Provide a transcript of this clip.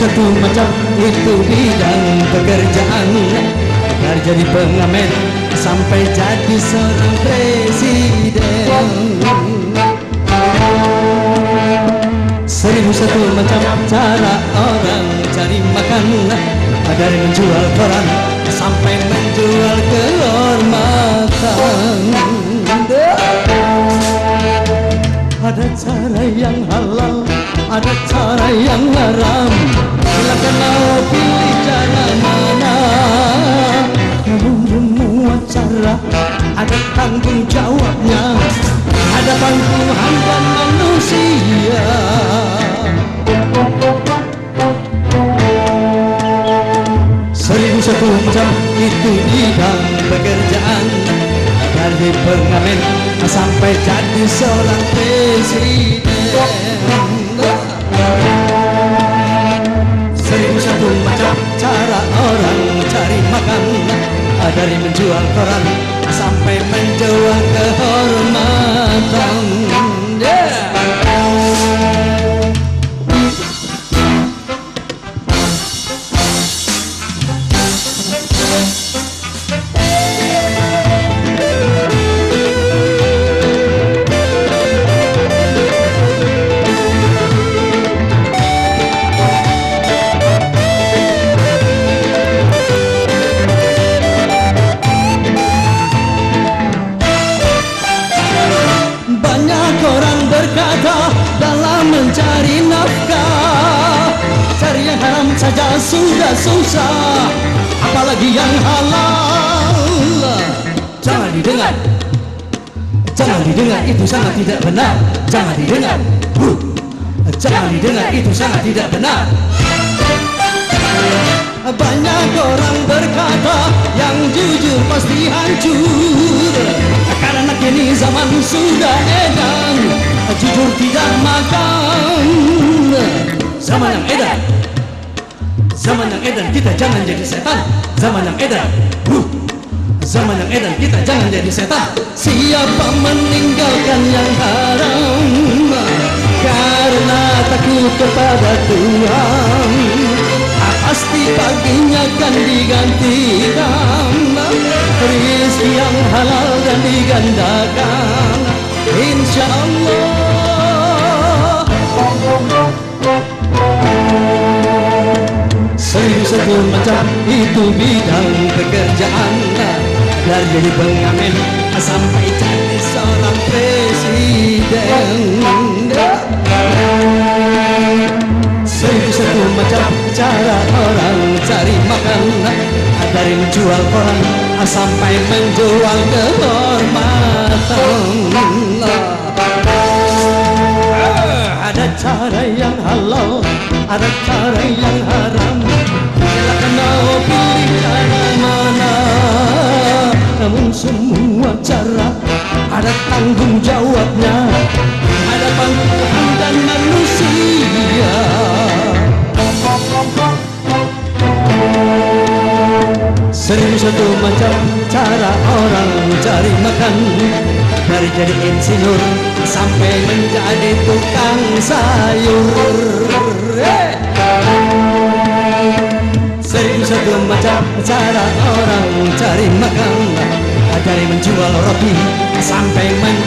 itu bidang pekerjaan. Dari jadi pengamen sampai jadi seorang presiden. Seribu satu macam cara orang cari makan. Dari menjual koran sampai menjual kehormatan. Ada cara yang halal, ada cara yang haram Mau pilih cara mana Namun semua cara ada tanggung jawabnya. Hadapan Tuhan dan manusia. Seribu satu macam itu bidang pekerjaan. Dari pengamen sampai jadi seorang presiden menjual koran sampai menjual kehormatan haram saja sudah susah Apalagi yang halal. Jangan didengar. Jangan didengar itu sangat tidak benar. Jangan didengar. Huh. Jangan didengar itu sangat tidak benar. Banyak orang berkata yang jujur pasti hancur. Karena kini zaman sudah edan Jujur tidak makan Zaman yang edan kita jangan jadi setan. Zaman yang edan huh. Zaman yang edan kita jangan jadi setan. Siapa meninggalkan yang haram? Karena takut kepada Tuhan. Pasti paginya akan digantikan Rizki yang halal dan digandakan. Insya Allah Seribu satu macam itu bidang pekerjaan Dari jadi pengamen sampai jadi seorang presiden. Seribu satu macam cara orang cari makan Dari menjual koran sampai menjual kehormatan. Ada cara yang halal, ada cara yang Namun semua cara ada tanggung jawabnya. Ada panggung Tuhan dan manusia. Seribu satu macam cara orang cari makan. Dari jadi insinyur sampai menjadi tukang sayur. Eh! Seribu satu macam cara orang cari makan. Dari menjual roti sampai harga